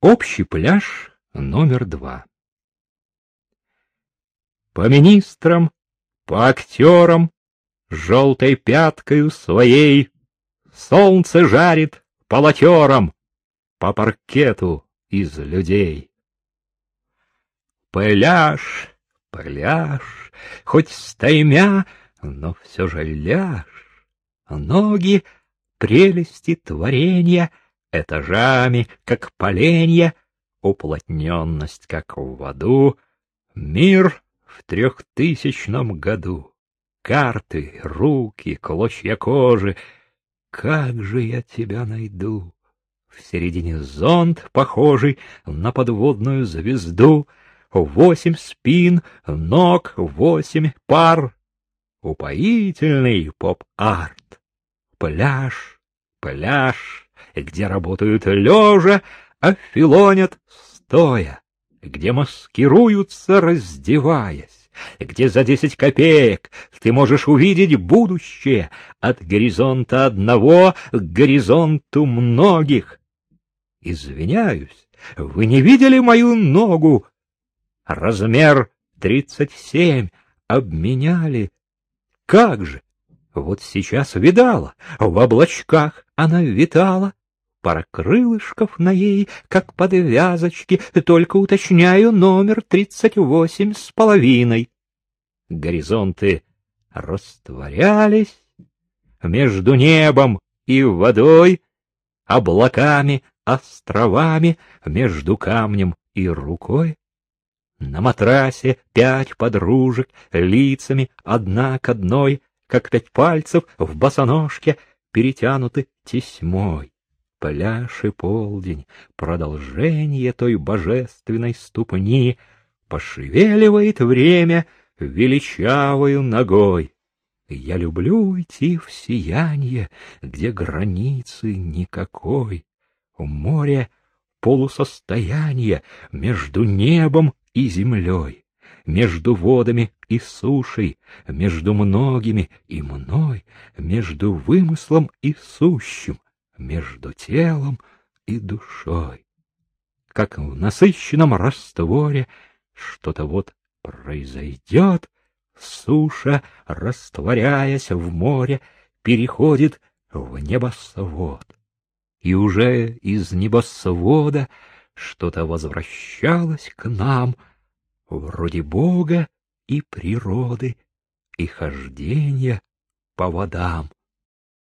Общий пляж номер два. По министрам, по актерам, желтой пяткою своей солнце жарит полотером по паркету из людей. Пляж, пляж, хоть стаймя, но все же ляж, ноги прелести творения этажами, как поленья, уплотненность, как в воду, мир в трехтысячном году. Карты, руки, клочья кожи, как же я тебя найду? В середине зонт, похожий на подводную звезду, восемь спин, ног, восемь пар. Упоительный поп-арт. Пляж, пляж, где работают лежа, а филонят стоя, где маскируются, раздеваясь, где за десять копеек ты можешь увидеть будущее от горизонта одного к горизонту многих. Извиняюсь, вы не видели мою ногу? Размер тридцать семь обменяли. Как же? Вот сейчас видала, в облачках она витала, пара крылышков на ей, как подвязочки, только уточняю номер тридцать восемь с половиной. Горизонты растворялись между небом и водой, облаками, островами, между камнем и рукой. На матрасе пять подружек, лицами одна к одной, как пять пальцев в босоножке, перетянуты тесьмой. Пляж и полдень, продолжение той божественной ступни, пошевеливает время величавою ногой. Я люблю уйти в сияние, где границы никакой. У моря полусостояние между небом и землей между водами и сушей, между многими и мной, между вымыслом и сущим, между телом и душой. Как в насыщенном растворе что-то вот произойдет, суша, растворяясь в море, переходит в небосвод. И уже из небосвода что-то возвращалось к нам — вроде Бога и природы, и хождения по водам.